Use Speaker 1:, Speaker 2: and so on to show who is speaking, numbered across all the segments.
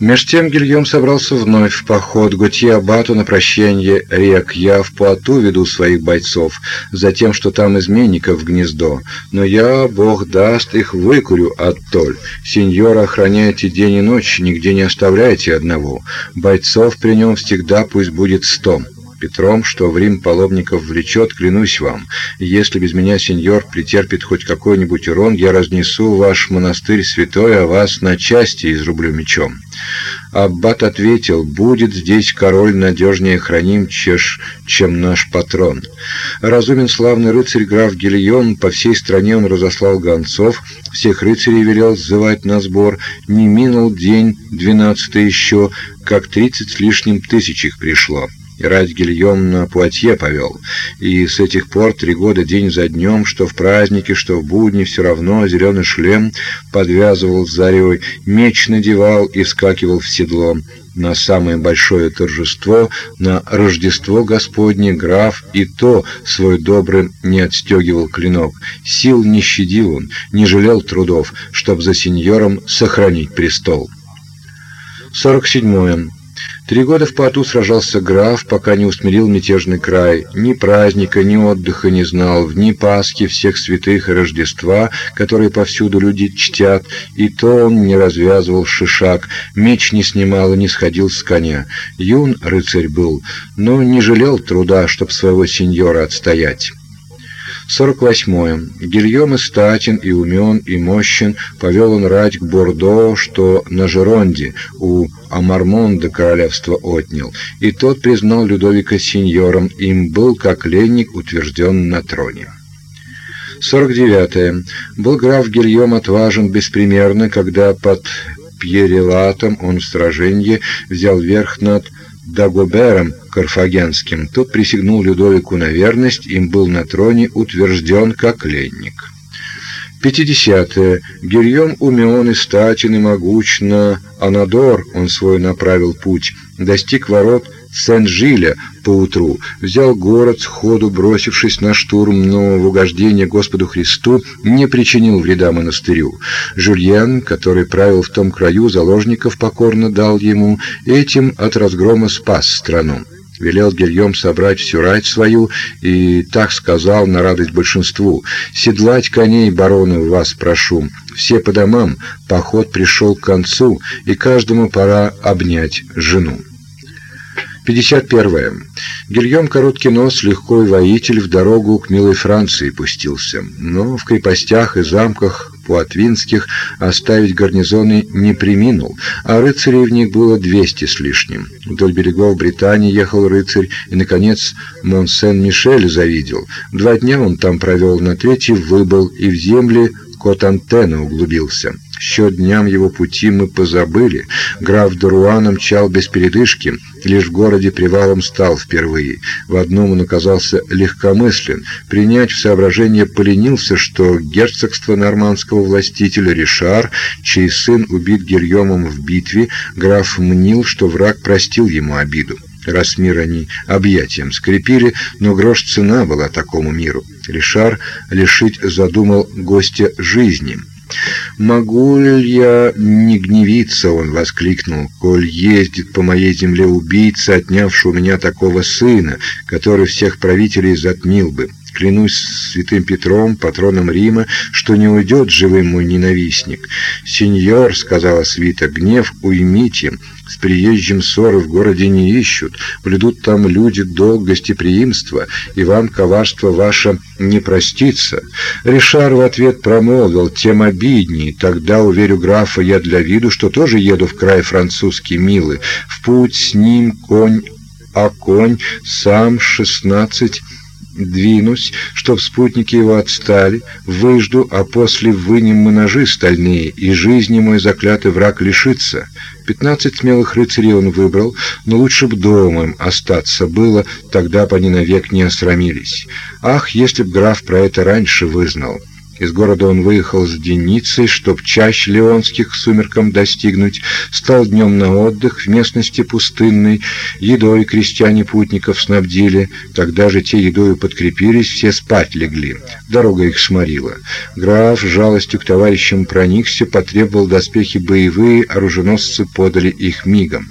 Speaker 1: Меж тем Гильем собрался вновь в поход. Готье Абату на прощание рек. Я в Пуату веду своих бойцов, за тем, что там изменников в гнездо. Но я, Бог даст, их выкурю оттоль. Сеньора, охраняйте день и ночь, нигде не оставляйте одного. Бойцов при нем всегда пусть будет сто. Петром, что в Рим паломников влечет, клянусь вам, если без меня сеньор претерпит хоть какой-нибудь урон, я разнесу ваш монастырь святой, а вас на части изрублю мечом. Аббат ответил: "Будет здесь король надежнее храним, чеш, чем наш патрон". Разумен славный рыцарь граф Гильон, по всей стране он разослал гонцов, всех рыцарей велел звать на сбор. Не минул день двенадцатый еще, как тридцать с лишним тысяч их пришло и рать Гильем на Пуатье повел. И с этих пор три года день за днем, что в праздники, что в будни, все равно зеленый шлем подвязывал заревой, меч надевал и вскакивал в седло. На самое большое торжество, на Рождество Господне граф и то свой добрый не отстегивал клинок. Сил не щадил он, не жалел трудов, чтоб за сеньором сохранить престол. Сорок седьмое. Три года в поту сражался граф, пока не усмирил мятежный край. Ни праздника, ни отдыха не знал, в дни Пасхи, всех святых и Рождества, которые повсюду люди чтят, и то он не развязывал шишак, меч не снимал и не сходил с коня. Юн рыцарь был, но не жалел труда, чтоб своего сеньора отстоять. 48. Гильем и статен, и умен, и мощен, повел он рать к Бордо, что на Жеронде, у Амармонда королевство отнял, и тот признал Людовика сеньором, им был, как ленник, утвержден на троне. 49. -е. Был граф Гильем отважен беспримерно, когда под Пьерелатом он в сражении взял верх над Дагобером Карфагенским. Тот присягнул Людовику на верность, им был на троне утвержден как ленник. 50. Гильем умен и статен и могучно, Анадор он свой направил путь, достиг ворот Сен-Жиля поутру, взял город сходу, бросившись на штурм, но в угождение Господу Христу не причинил вреда монастырю. Жюльен, который правил в том краю, заложников покорно дал ему, этим от разгрома спас страну велел Гильем собрать всю рать свою и так сказал на радость большинству: "Седлать коней, бароны, вас прошу. Все по домам, поход пришел к концу, и каждому пора обнять жену". 51. Гильем Короткий Нос, легкой воитель, в дорогу к милой Франции пустился, но в крепостях и замках пуатвинских оставить гарнизоны не приминул, а рыцарей в них было двести с лишним. Вдоль берегов Британии ехал рыцарь и, наконец, Монсен-Мишель завидел. Два дня он там провел, на третий выбыл и в земли Кот-Антена углубился. Счет дням его пути мы позабыли. Граф Дуруан мчал без передышки, лишь в городе привалом стал впервые. В одном он оказался легкомыслен, принять в соображение поленился, что герцогство нормандского властителя Ришар, чей сын убит Гильомом в битве, граф мнил, что враг простил ему обиду. Раз мир они объятием скрепили, но грош цена была такому миру. Ришар лишить задумал гостя жизни — «Могу ли я не гневиться?» — он воскликнул. «Коль ездит по моей земле убийца, отнявший у меня такого сына, который всех правителей затмил бы. Клянусь святым Петром, патроном Рима, что не уйдет живым мой ненавистник. Сеньор, — сказала свита, — гнев уймите, с приезжим ссоры в городе не ищут, блюдут там люди долг гостеприимства, и вам коварство ваше не простится. Ришар в ответ промолвил, тем обидней, тогда, уверю графа, я для виду, что тоже еду в край французский милый, в путь с ним конь, а конь сам шестнадцать Двинусь, чтоб спутники его отстали, выжду, а после вынем мы ножи стальные, и жизни мой заклятый враг лишится. Пятнадцать смелых рыцарей он выбрал, но лучше б дома им остаться было, тогда бы они навек не осрамились. Ах, если б граф про это раньше вызнал! Из города он выехал с Деницей, чтоб чаще Леонских сумеркам достигнуть, стал днем на отдых в местности пустынной, едой крестьяне путников снабдили, когда же те едою подкрепились, все спать легли. Дорога их сморила. Граф жалостью к товарищам проникся, потребовал доспехи боевые, оруженосцы подали их мигом.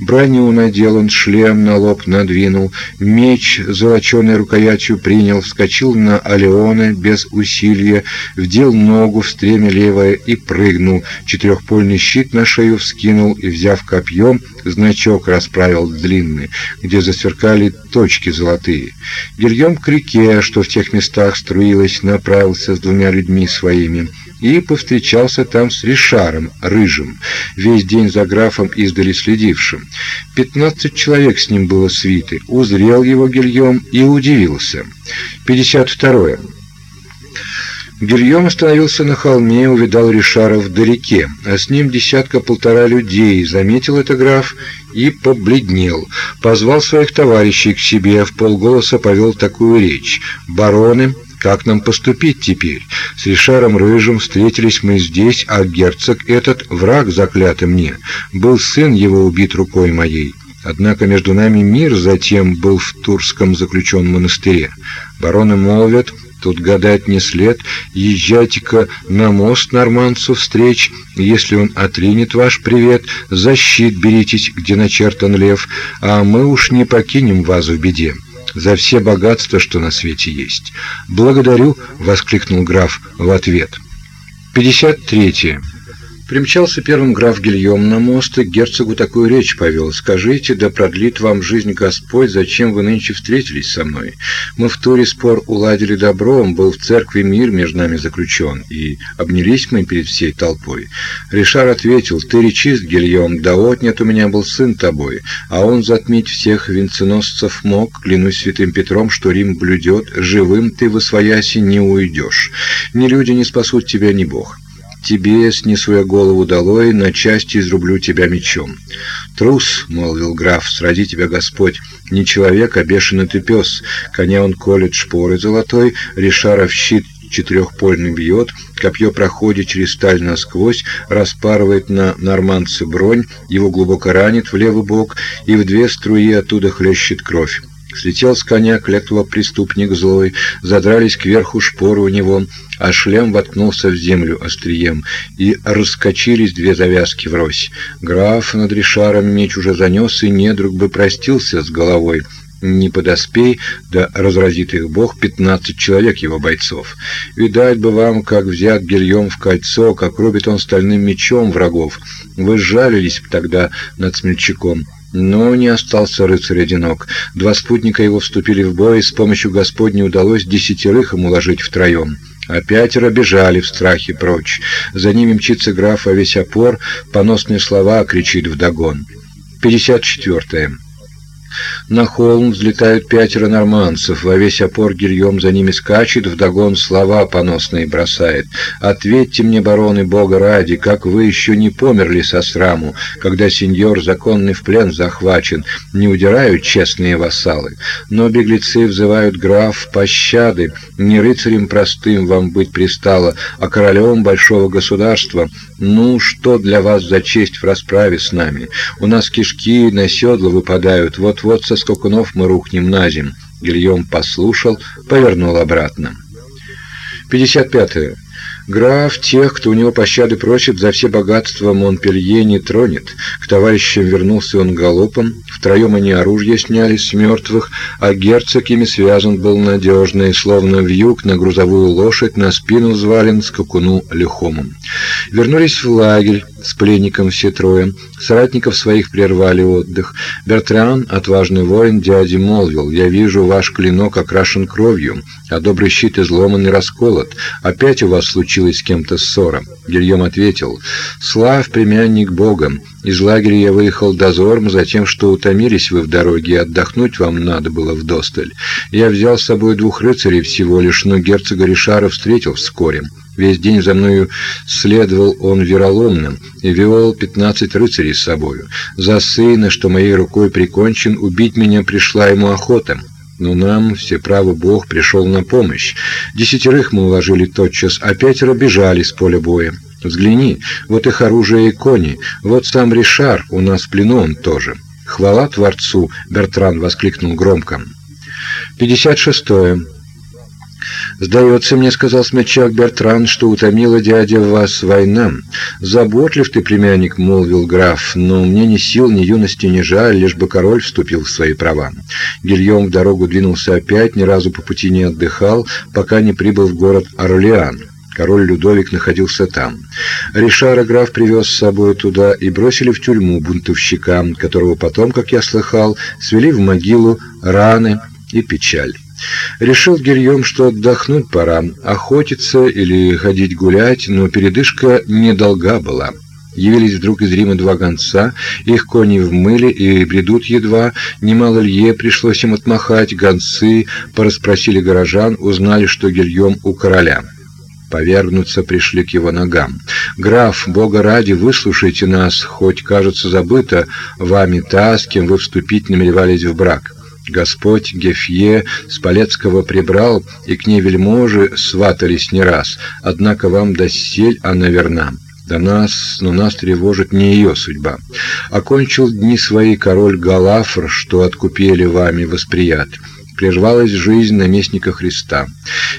Speaker 1: Броню надел он, шлем на лоб надвинул, меч золоченой рукоятью принял, вскочил на Алеона без усилия, вдел ногу в стремя левое и прыгнул, четырехпольный щит на шею вскинул и, взяв копьем, значок расправил длинный, где засверкали точки золотые. Гильем к реке, что в тех местах струилась, направился с двумя людьми своими и повстречался там с Ришаром, рыжим, весь день за графом издали следившим. Пятнадцать человек с ним было свиты. Узрел его Гильем и удивился. Пятьдесят второе. Гильем остановился на холме, увидал Ришара вдалеке, а с ним десятка-полтора людей. Заметил это граф и побледнел. Позвал своих товарищей к себе, в полголоса повел такую речь. «Бароны, как нам поступить теперь? С Ришаром Рыжим встретились мы здесь, а герцог этот враг заклятый мне. Был сын его убит рукой моей». Однако между нами мир затем был в Турском заключен монастыре. Бароны молвят, Тут гадать не след. Езжайте-ка на мост норманцу встреч. Если он отринет ваш привет, защит беритесь, где начертан лев, а мы уж не покинем вас в беде за все богатства, что на свете есть. Благодарю, воскликнул граф в ответ. 53. Примчался первым граф Гильем на мост и герцогу такую речь повел. «Скажите, да продлит вам жизнь Господь, зачем вы нынче встретились со мной? Мы в туре спор уладили добром, был в церкви мир между нами заключен, и обнялись мы перед всей толпой». Ришар ответил, «Ты речист, Гильем, да отнят у меня был сын тобой, а он затмить всех венценосцев мог, клянусь святым Петром, что Рим блюдет, живым ты в освояси не уйдешь. Ни люди не спасут тебя, ни Бог» тебе снесу я голову долой, на части изрублю тебя мечом. Трус, молвил граф, сради тебя Господь, не человек, а бешеный ты пес. Коня он колет шпоры золотой, Ришаров щит четырехпольный бьет, копье проходит через сталь насквозь, распарывает на норманце бронь, его глубоко ранит в левый бок, и в две струи оттуда хлещет кровь. Слетел с коня клятва преступник злой, задрались кверху шпоры у него, а шлем воткнулся в землю острием, и раскочились две завязки врозь. Граф над Ришаром меч уже занес, и недруг бы простился с головой. Не подоспей, да разразит их бог пятнадцать человек его бойцов. Видать бы вам, как взят гильем в кольцо, как рубит он стальным мечом врагов. Вы жалились тогда над смельчаком. Но не остался рыцарь одинок. Два спутника его вступили в бой, и с помощью Господней удалось десятерых им уложить втроем. А пятеро бежали в страхе прочь. За ними мчится граф, а весь опор поносные слова кричит вдогон. 54. На холм взлетают пятеро норманцев, во весь опор гильем за ними скачет, вдогон слова поносные бросает. «Ответьте мне, бароны, бога ради, как вы еще не померли со сраму, когда сеньор законный в плен захвачен, не удирают честные вассалы, но беглецы взывают граф пощады, не рыцарем простым вам быть пристало, а королем большого государства. Ну, что для вас за честь в расправе с нами? У нас кишки на седло выпадают, вот вот со скакунов мы рухнем на земь. Гильем послушал, повернул обратно. 55. -е. Граф тех, кто у него пощады просит, за все богатства Монпелье не тронет. К товарищам вернулся он галопом, втроем они оружие сняли с мертвых, а герцог ими связан был надежно, и словно вьюг на грузовую лошадь на спину взвален скакуну лихомом. Вернулись в лагерь с пленником все трое, соратников своих прервали отдых. Бертран, отважный воин, дяде молвил, «Я вижу, ваш клинок окрашен кровью, а добрый щит изломан и расколот. Опять у вас случилось случилась с кем-то ссора. Гильем ответил, «Слав, племянник Богом, из лагеря я выехал дозором, затем, что утомились вы в дороге, отдохнуть вам надо было вдосталь. Я взял с собой двух рыцарей всего лишь, но герцога Ришара встретил вскоре. Весь день за мною следовал он вероломным и вел пятнадцать рыцарей с собою. За сына, что моей рукой прикончен, убить меня пришла ему охота». Но нам всеправо Бог пришел на помощь. Десятерых мы уложили тотчас, а пятеро бежали с поля боя. Взгляни, вот их оружие и кони, вот сам Ришар, у нас в плену он тоже. Хвала Творцу, Бертран воскликнул громко. 56. -е. «Сдается мне, — сказал смельчак Бертран, — что утомила дядя вас война. Заботлив ты, племянник, — молвил граф, — но мне ни сил, ни юности не жаль, лишь бы король вступил в свои права». Гильем в дорогу двинулся опять, ни разу по пути не отдыхал, пока не прибыл в город Орлеан. Король Людовик находился там. Ришара граф привез с собой туда и бросили в тюрьму бунтовщика, которого потом, как я слыхал, свели в могилу раны и печаль. Решил Гильем, что отдохнуть пора, охотиться или ходить гулять, но передышка недолга была. Явились вдруг из Рима два гонца, их кони в мыле и бредут едва, немало лье пришлось им отмахать, гонцы порасспросили горожан, узнали, что Гильем у короля. Повергнуться пришли к его ногам. «Граф, Бога ради, выслушайте нас, хоть, кажется, забыто вами та, с кем вы вступить намеревались в брак». Господь Гефье с Полецкого прибрал, и к ней вельможи сватались не раз, однако вам досель она верна. До нас, но нас тревожит не ее судьба. Окончил дни свои король Галафр, что откупили вами восприят. Прервалась жизнь наместника Христа.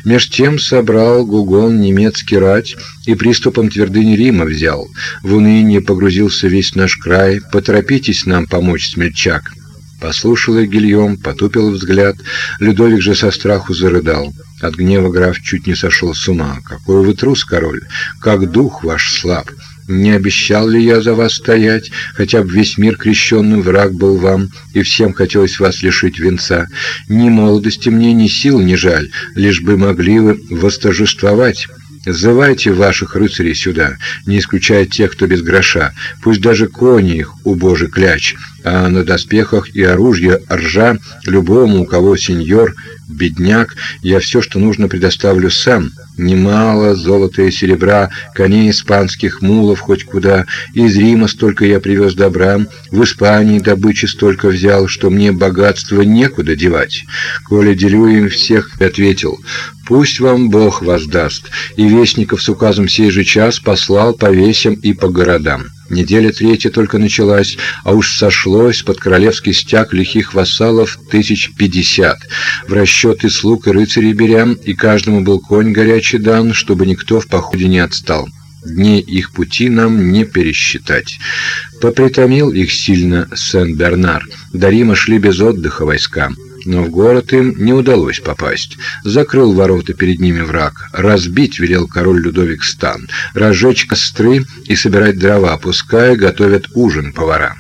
Speaker 1: Меж тем собрал Гугон немецкий рать и приступом твердыни Рима взял. В уныние погрузился весь наш край. Поторопитесь нам помочь, смельчак. Послушал их Гильем, потупил взгляд. Людовик же со страху зарыдал. От гнева граф чуть не сошел с ума. «Какой вы трус, король! Как дух ваш слаб! Не обещал ли я за вас стоять? Хотя бы весь мир крещенный враг был вам, и всем хотелось вас лишить венца. Ни молодости мне, ни сил не жаль, лишь бы могли вы восторжествовать». Зывайте ваших рыцарей сюда, не исключая тех, кто без гроша. Пусть даже кони их у божий кляч, а на доспехах и оружие ржа любому, у кого сеньор, бедняк, я все, что нужно, предоставлю сам. Немало золота и серебра, коней испанских, мулов хоть куда. Из Рима столько я привез добра, в Испании добычи столько взял, что мне богатство некуда девать. Коля делю им всех, ответил, Пусть вам Бог воздаст, и вестников с указом сей же час послал по весям и по городам. Неделя третья только началась, а уж сошлось под королевский стяг лихих вассалов тысяч пятьдесят. В расчеты слуг и рыцарей беря, и каждому был конь горячий дан, чтобы никто в походе не отстал. Дни их пути нам не пересчитать. Попритомил их сильно Сен-Бернар. До Рима шли без отдыха войска но в город им не удалось попасть. Закрыл ворота перед ними враг. Разбить велел король Людовик стан, разжечь костры и собирать дрова, пускай готовят ужин повара.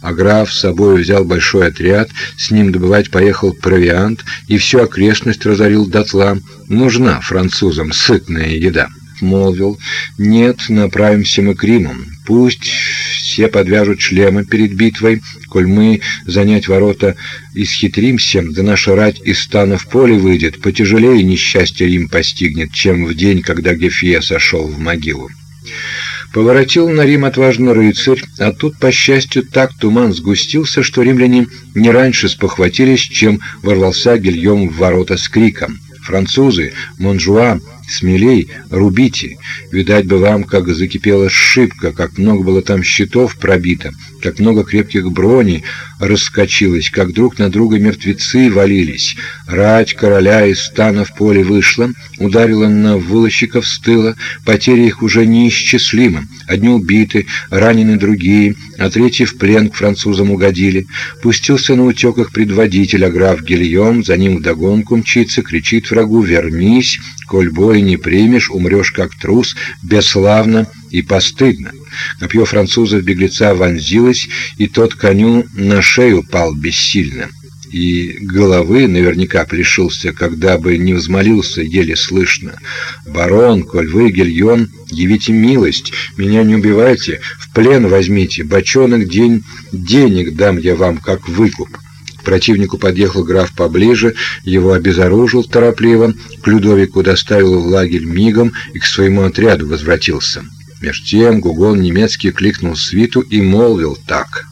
Speaker 1: А граф с собой взял большой отряд, с ним добывать поехал провиант и всю окрестность разорил дотла. Нужна французам сытная еда молвил, «Нет, направимся мы к Риму. Пусть все подвяжут шлемы перед битвой, коль мы занять ворота исхитримся, да наша рать из стана в поле выйдет, потяжелее несчастье Рим постигнет, чем в день, когда Гефье сошел в могилу». Поворотил на Рим отважно рыцарь, а тут, по счастью, так туман сгустился, что римляне не раньше спохватились, чем ворвался Гильем в ворота с криком. Французы, Монжуа, Смелей, рубите. Видать бы вам, как закипела шибка, как много было там щитов пробито, как много крепких броней раскочилось, как друг на друга мертвецы валились. Рать короля из стана в поле вышла, ударила на вылощиков с тыла, потери их уже неисчислимы. Одни убиты, ранены другие, а третьи в плен к французам угодили. Пустился на утеках предводитель, а граф Гильем, за ним вдогонку мчится, кричит врагу «Вернись!» Коль бой не примешь, умрешь как трус, бесславно и постыдно. Копье француза в беглеца вонзилось, и тот коню на шею пал бессильно. И головы наверняка пришился, когда бы не взмолился еле слышно. «Барон, коль вы, Гильон, явите милость, меня не убивайте, в плен возьмите, бочонок день денег дам я вам, как выкуп». К противнику подъехал граф поближе, его обезоружил торопливо, к Людовику доставил в лагерь мигом и к своему отряду возвратился. Меж тем Гугон немецкий кликнул свиту и молвил так.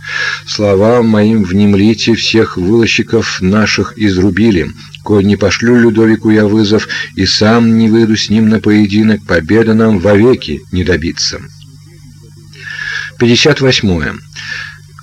Speaker 1: Словам моим внемлите, всех вылощиков наших изрубили. Коль не пошлю Людовику я вызов и сам не выйду с ним на поединок, победа нам вовеки не добиться. 58.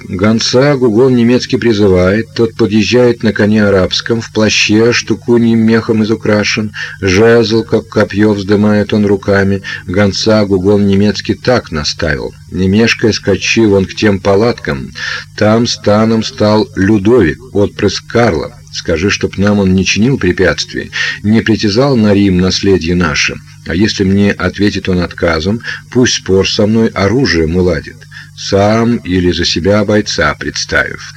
Speaker 1: Гонца Гугон немецкий призывает, тот подъезжает на коне арабском, в плаще, штукуньим мехом изукрашен, жезл, как копье, вздымает он руками. Гонца Гугон немецкий так наставил. Не мешкая, скачи вон к тем палаткам. Там станом стал Людовик, отпрыск Карла. Скажи, чтоб нам он не чинил препятствий, не притязал на Рим наследие наше. А если мне ответит он отказом, пусть спор со мной оружием уладит сам или за себя бойца представив.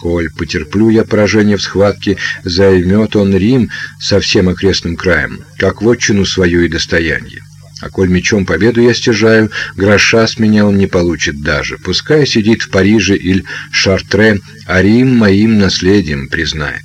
Speaker 1: Коль потерплю я поражение в схватке, займет он Рим со всем окрестным краем, как вотчину свою и достояние. А коль мечом победу я стяжаю, гроша с меня он не получит даже. Пускай сидит в Париже или Шартре, а Рим моим наследием признает.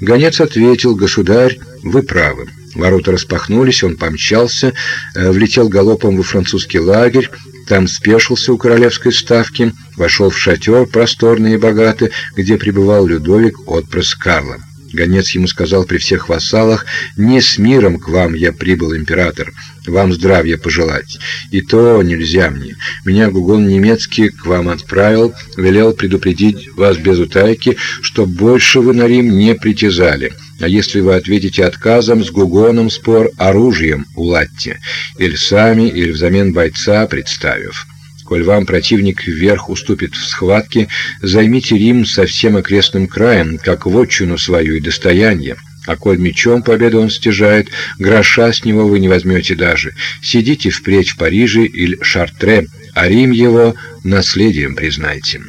Speaker 1: Гонец ответил, государь, вы правы. Ворота распахнулись, он помчался, э, влетел галопом во французский лагерь, там спешился у королевской ставки, вошел в шатер просторный и богатый, где пребывал Людовик, отпрыск Карла. Гонец ему сказал при всех вассалах, «Не с миром к вам я прибыл, император, вам здравия пожелать. И то нельзя мне. Меня Гугон немецкий к вам отправил, велел предупредить вас без утайки, что больше вы на Рим не притязали». А если вы ответите отказом, с Гугоном спор оружием уладьте, или сами, или взамен бойца представив. Коль вам противник вверх уступит в схватке, займите Рим со всем окрестным краем, как вотчину свою и достояние. А коль мечом победу он стяжает, гроша с него вы не возьмете даже. Сидите впредь в Париже или Шартре, а Рим его наследием признайте».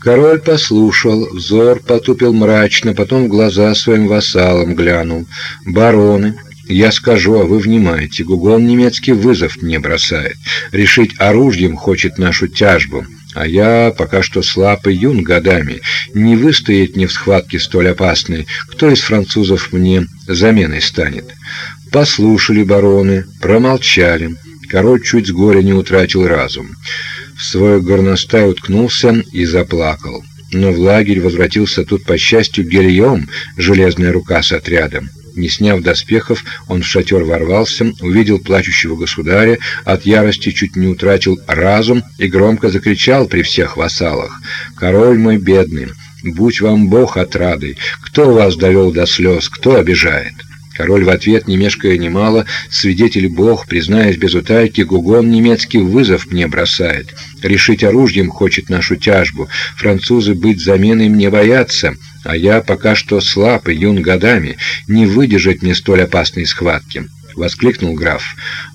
Speaker 1: Король послушал, взор потупил мрачно, потом в глаза своим вассалам глянул. «Бароны, я скажу, а вы внимайте, Гугон немецкий вызов мне бросает. Решить оружием хочет нашу тяжбу». А я пока что слаб и юн годами, не выстоять мне в схватке столь опасной. Кто из французов мне заменой станет? Послушали бароны, промолчали. Король чуть с горя не утратил разум в свой горностай уткнулся и заплакал. Но в лагерь возвратился тут, по счастью, Гильем, железная рука с отрядом. Не сняв доспехов, он в шатер ворвался, увидел плачущего государя, от ярости чуть не утратил разум и громко закричал при всех вассалах. «Король мой бедный, будь вам Бог отрадой! Кто вас довел до слез, кто обижает?» Король в ответ, не мешкая немало, свидетель Бог, признаясь без утайки, Гугон немецкий вызов мне бросает. Решить оружием хочет нашу тяжбу. Французы быть заменой мне боятся, а я пока что слаб и юн годами, не выдержать мне столь опасной схватки. — воскликнул граф.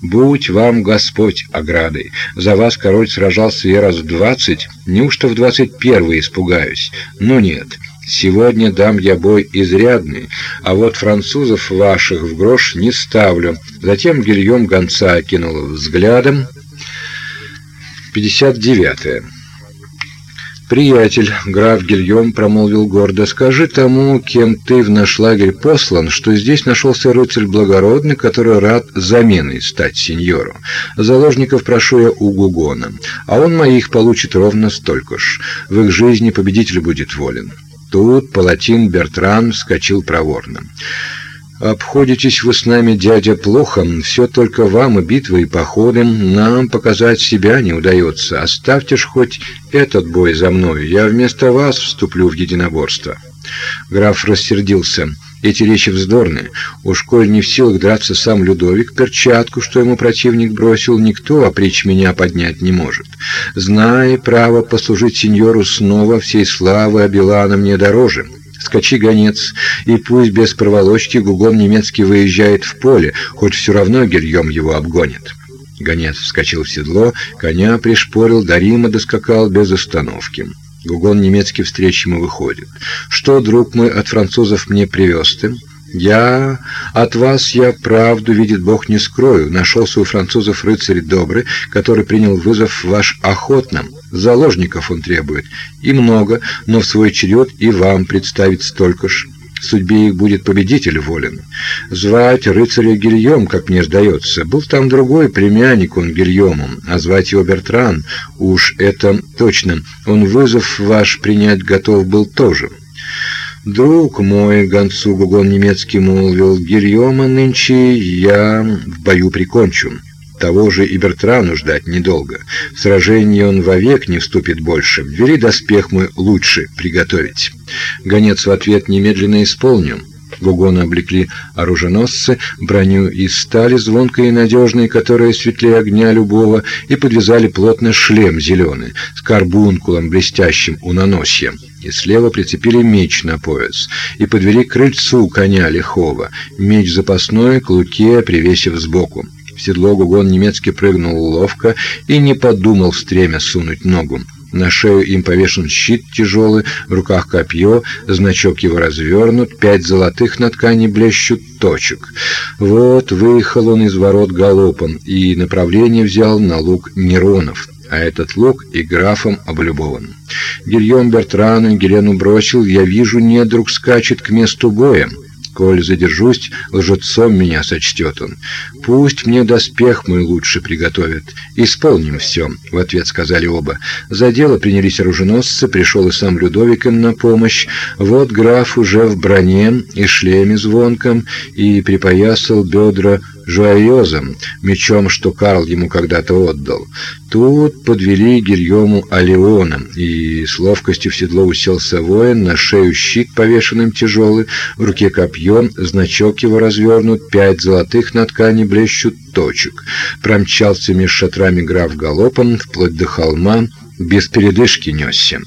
Speaker 1: «Будь вам Господь оградой! За вас король сражался я раз в двадцать, неужто в двадцать первый испугаюсь? Но нет, Сегодня дам я бой изрядный, а вот французов ваших в грош не ставлю. Затем Гильем гонца окинул взглядом. 59. -е. «Приятель, граф Гильем промолвил гордо, скажи тому, кем ты в наш лагерь послан, что здесь нашелся рыцарь благородный, который рад заменой стать сеньору. Заложников прошу я у Гугона, а он моих получит ровно столько ж. В их жизни победитель будет волен». Тут палатин Бертран вскочил проворно. «Обходитесь вы с нами, дядя, плохо. Все только вам и битвы, и походы. Нам показать себя не удается. Оставьте ж хоть этот бой за мной. Я вместо вас вступлю в единоборство». Граф рассердился. Эти речи вздорные. Уж коль не в силах драться сам Людовик, перчатку, что ему противник бросил, никто опричь меня поднять не может. Зная право послужить сеньору снова, всей славы Абилана мне дороже. Скачи, гонец, и пусть без проволочки Гугон немецкий выезжает в поле, хоть все равно Гильем его обгонит. Гонец вскочил в седло, коня пришпорил, до Рима доскакал без остановки. Гугон немецкий встречему выходит. «Что, друг мой, от французов мне привез ты?» «Я... От вас я правду, видит Бог, не скрою. Нашелся у французов рыцарь добрый, который принял вызов ваш охотно. Заложников он требует. И много, но в свой черед и вам представить столько ж. Судьбе их будет победитель волен. Звать рыцаря Гильем, как мне сдается, был там другой племянник он Гильому, а звать его Бертран, уж это точно, он вызов ваш принять готов был тоже». «Друг мой, гонцу Гугон немецкий молвил, Гильома нынче я в бою прикончу». Того же и Бертрану ждать недолго. В сражении он вовек не вступит больше. Вели доспех мой лучше приготовить. Гонец в ответ немедленно исполнил. Гугона облекли оруженосцы, броню из стали звонкой и надежной, которая светлее огня любого, и подвязали плотно шлем зеленый, с карбункулом блестящим у наносья. И слева прицепили меч на пояс, и подвели к крыльцу коня лихого, меч запасной к луке, привесив сбоку. В седло Гугон немецкий прыгнул ловко и не подумал в стремя сунуть ногу. На шею им повешен щит тяжелый, в руках копье, значок его развернут, пять золотых на ткани блещут точек. Вот выехал он из ворот галопом и направление взял на луг Неронов а этот луг и графом облюбован. Гильем Бертрану Гелену бросил, я вижу, недруг скачет к месту боя. Коль задержусь, лжецом меня сочтет он. Пусть мне доспех мой лучше приготовят. Исполним все, — в ответ сказали оба. За дело принялись оруженосцы, пришел и сам Людовик им на помощь. Вот граф уже в броне и шлеме звонком, и припоясал бедра жуайозом, мечом, что Карл ему когда-то отдал. Тут подвели Гильому Алеона, и с ловкостью в седло уселся воин, на шею щит повешенным тяжелый, в руке копье, значок его развернут, пять золотых на ткани блещут точек. Промчался меж шатрами граф галопом, вплоть до холма, без передышки несся.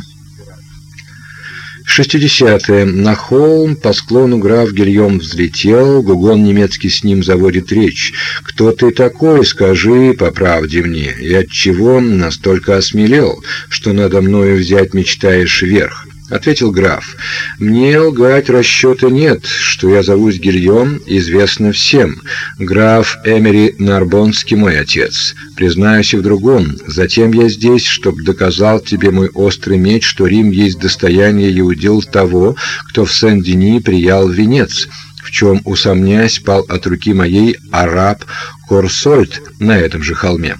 Speaker 1: Шестидесятые. На холм по склону граф Гильем взлетел, Гугон немецкий с ним заводит речь. «Кто ты такой, скажи по правде мне, и отчего настолько осмелел, что надо мною взять мечтаешь верх?» Ответил граф. Мне лгать расчета нет, что я зовусь Гильем, известно всем. Граф Эмери Нарбонский мой отец. Признаюсь и в другом. Затем я здесь, чтоб доказал тебе мой острый меч, что Рим есть достояние и удел того, кто в Сен-Дени приял венец в чем, усомнясь, пал от руки моей араб Корсольд на этом же холме.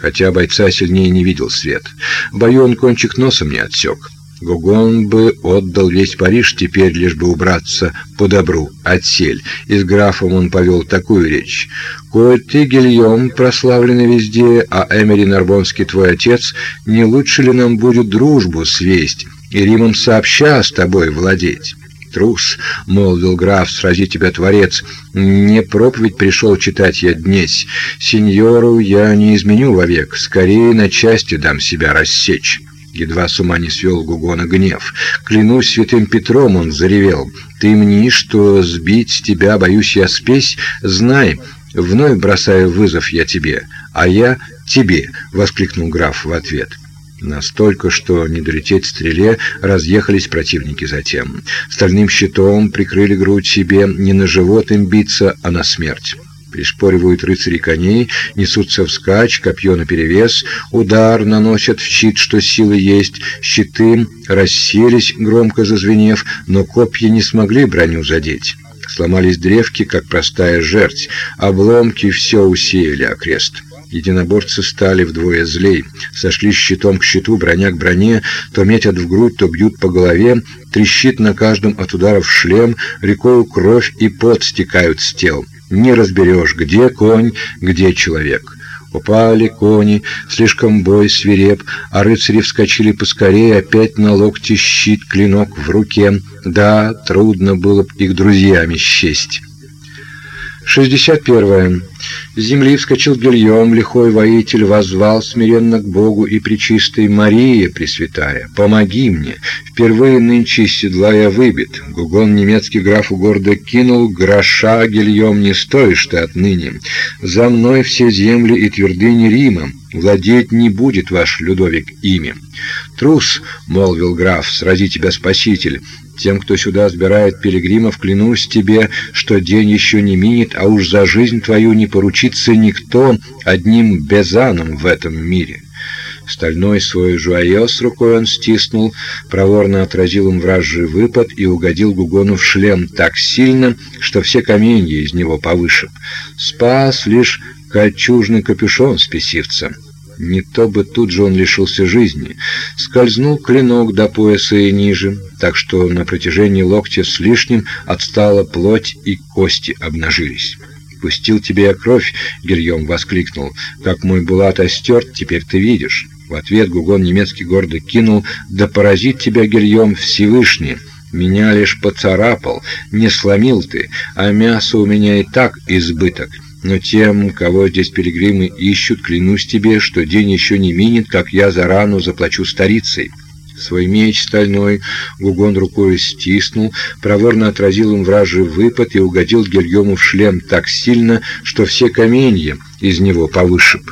Speaker 1: Хотя бойца сильнее не видел свет. В кончик носа мне отсек. Гугон бы отдал весь Париж теперь, лишь бы убраться по добру, отсель. И с графом он повел такую речь. «Коль ты, Гильем, прославленный везде, а Эмери Нарбонский твой отец, не лучше ли нам будет дружбу свесть и Римом сообща с тобой владеть?» трус, — молвил граф, — срази тебя творец. Не проповедь пришел читать я днесь. Сеньору я не изменю вовек, скорее на части дам себя рассечь. Едва с ума не свел Гугона гнев. Клянусь святым Петром, он заревел. Ты мне, что сбить с тебя боюсь я спесь, знай, вновь бросаю вызов я тебе, а я тебе, воскликнул граф в ответ. Настолько, что не долететь стреле, разъехались противники затем. Стальным щитом прикрыли грудь себе, не на живот им биться, а на смерть. Пришпоривают рыцари коней, несутся вскачь, копье наперевес, удар наносят в щит, что силы есть, щиты расселись, громко зазвенев, но копья не смогли броню задеть. Сломались древки, как простая жерть, обломки все усеяли окрест. Единоборцы стали вдвое злей, сошли щитом к щиту, броня к броне, то метят в грудь, то бьют по голове, трещит на каждом от ударов шлем, рекою кровь и пот стекают с тел не разберешь, где конь, где человек. Упали кони, слишком бой свиреп, а рыцари вскочили поскорее, опять на локте щит, клинок в руке. Да, трудно было их друзьями счесть. 61. С земли вскочил Гильем, лихой воитель, возвал смиренно к Богу и причистой Марии, Пресвятая, помоги мне, впервые нынче из седла я выбит. Гугон немецкий графу гордо кинул, гроша, Гильем, не стоишь ты отныне. За мной все земли и твердыни Рима, владеть не будет ваш Людовик ими. Трус, молвил граф, срази тебя спаситель, тем, кто сюда сбирает пилигримов, клянусь тебе, что день еще не минет, а уж за жизнь твою не поручится никто одним безаном в этом мире. Стальной свой жуайо с рукой он стиснул, проворно отразил им вражий выпад и угодил Гугону в шлем так сильно, что все каменья из него повышиб. Спас лишь кольчужный капюшон спесивца. Не то бы тут же он лишился жизни. Скользнул клинок до пояса и ниже, так что на протяжении локтя с лишним отстала плоть и кости обнажились. «Пустил тебе я кровь!» — Гильем воскликнул. «Как мой булат остерт, теперь ты видишь!» В ответ Гугон немецкий гордо кинул. «Да поразит тебя, Гильем, Всевышний!» Меня лишь поцарапал, не сломил ты, а мясо у меня и так избыток. Но тем, кого здесь пилигримы ищут, клянусь тебе, что день еще не минет, как я за рану заплачу старицей. Свой меч стальной Гугон рукой стиснул, проворно отразил им вражий выпад и угодил Гильому в шлем так сильно, что все каменья из него повышиб.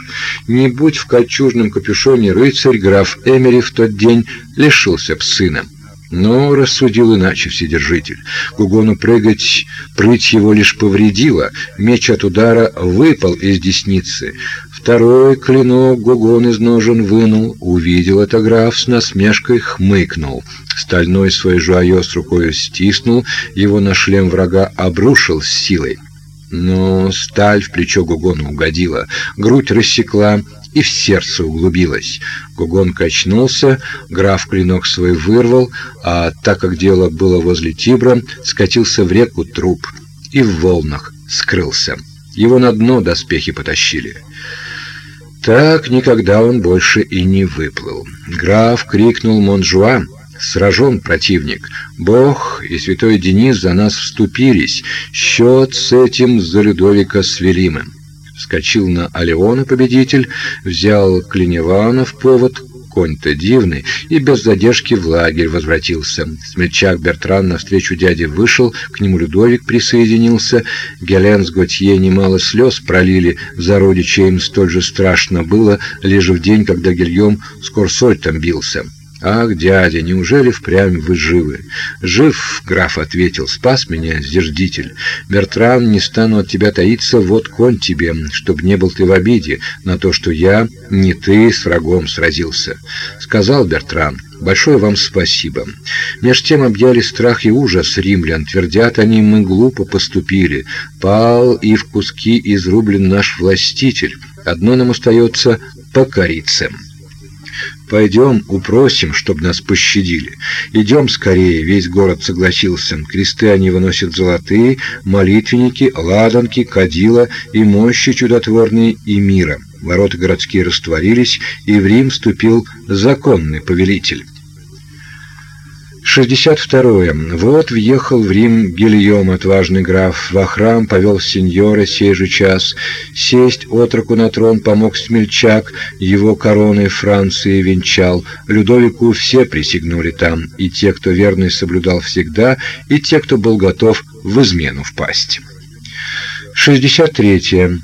Speaker 1: Не будь в кольчужном капюшоне рыцарь, граф Эмери в тот день лишился б сына. Но рассудил иначе Вседержитель. Гугону прыгать, прыть его лишь повредила. Меч от удара выпал из десницы. Второй клинок Гугон из ножен вынул. Увидел это граф с насмешкой, хмыкнул. Стальной свой жуайо с рукой стиснул, его на шлем врага обрушил с силой. Но сталь в плечо Гугону угодила, грудь рассекла, и в сердце углубилась. Гугон качнулся, граф клинок свой вырвал, а так как дело было возле Тибра, скатился в реку труп и в волнах скрылся. Его на дно доспехи потащили. Так никогда он больше и не выплыл. Граф крикнул Монжуа, сражен противник. Бог и святой Денис за нас вступились. Счет с этим за Людовика свели мы вскочил на Алеона победитель, взял Клиневана в повод, конь-то дивный, и без задержки в лагерь возвратился. Смельчак Бертран навстречу дяде вышел, к нему Людовик присоединился. Гелен с Готье немало слез пролили, за родича им столь же страшно было, лишь в день, когда Гильем с Корсольтом бился. «Ах, дядя, неужели впрямь вы живы?» «Жив», — граф ответил, — «спас меня зиждитель. Бертран, не стану от тебя таиться, вот конь тебе, чтоб не был ты в обиде на то, что я, не ты, с врагом сразился». Сказал Бертран, «Большое вам спасибо». Меж тем объяли страх и ужас римлян, твердят они, мы глупо поступили. Пал и в куски изрублен наш властитель. Одно нам остается — покориться. Пойдем, упросим, чтоб нас пощадили. Идем скорее, весь город согласился. Кресты они выносят золотые, молитвенники, ладанки, кадила и мощи чудотворные и мира. Ворота городские растворились, и в Рим вступил законный повелитель. 62. Вот въехал в Рим Гильем, отважный граф, во храм повел сеньора сей же час. Сесть отроку на трон помог смельчак, его короной Франции венчал. Людовику все присягнули там, и те, кто верный соблюдал всегда, и те, кто был готов в измену впасть. 63.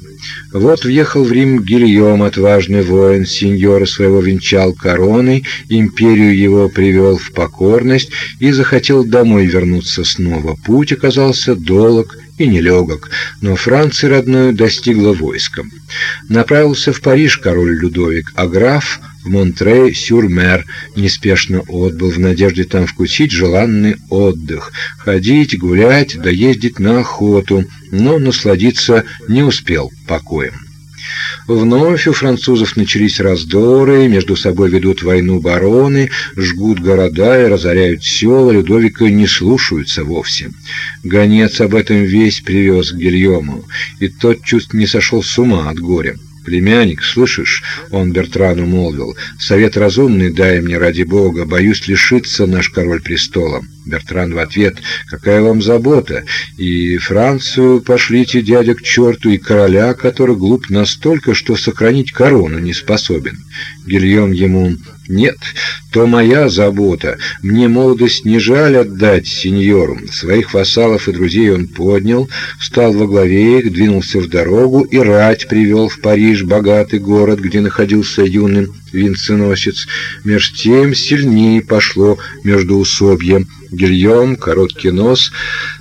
Speaker 1: Вот въехал в Рим Гильем, отважный воин, сеньора своего венчал короной, империю его привел в покорность и захотел домой вернуться снова. Путь оказался долг и нелегок, но Франции родную достигла войском. Направился в Париж король Людовик, а граф Монтрей-сюр-Мер неспешно отбыл в надежде там вкусить желанный отдых, ходить, гулять, доездить на охоту, но насладиться не успел покоем. Вновь у французов начались раздоры, между собой ведут войну бароны, жгут города и разоряют села, Людовика не слушаются вовсе. Гонец об этом весь привез к Гильому, и тот чуть не сошел с ума от горя. «Племянник, слышишь?» — он Бертрану молвил. «Совет разумный дай мне ради бога, боюсь лишиться наш король престола». Бертран в ответ «Какая вам забота? И Францию пошлите, дядя, к черту, и короля, который глуп настолько, что сохранить корону не способен». Гильем ему нет, то моя забота. Мне молодость не жаль отдать сеньору. Своих вассалов и друзей он поднял, встал во главе их, двинулся в дорогу и рать привел в Париж, богатый город, где находился юный венценосец. Меж тем сильнее пошло между усобьем. Гильем, короткий нос,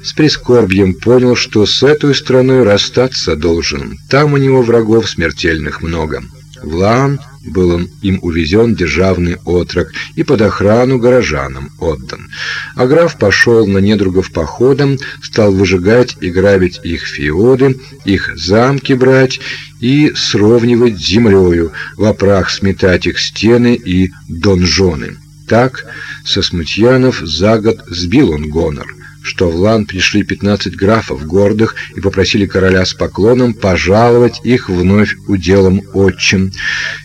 Speaker 1: с прискорбием понял, что с этой страной расстаться должен. Там у него врагов смертельных много. Влан был он им увезен державный отрок и под охрану горожанам отдан. А граф пошел на недругов походом, стал выжигать и грабить их феоды, их замки брать и сровнивать с землею, в прах сметать их стены и донжоны. Так со смутьянов за год сбил он гонор что в Лан пришли 15 графов гордых и попросили короля с поклоном пожаловать их вновь уделом отчим.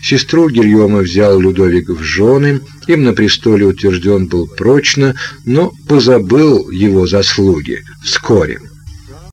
Speaker 1: Сестру Гильома взял Людовик в жены, им на престоле утвержден был прочно, но позабыл его заслуги вскоре.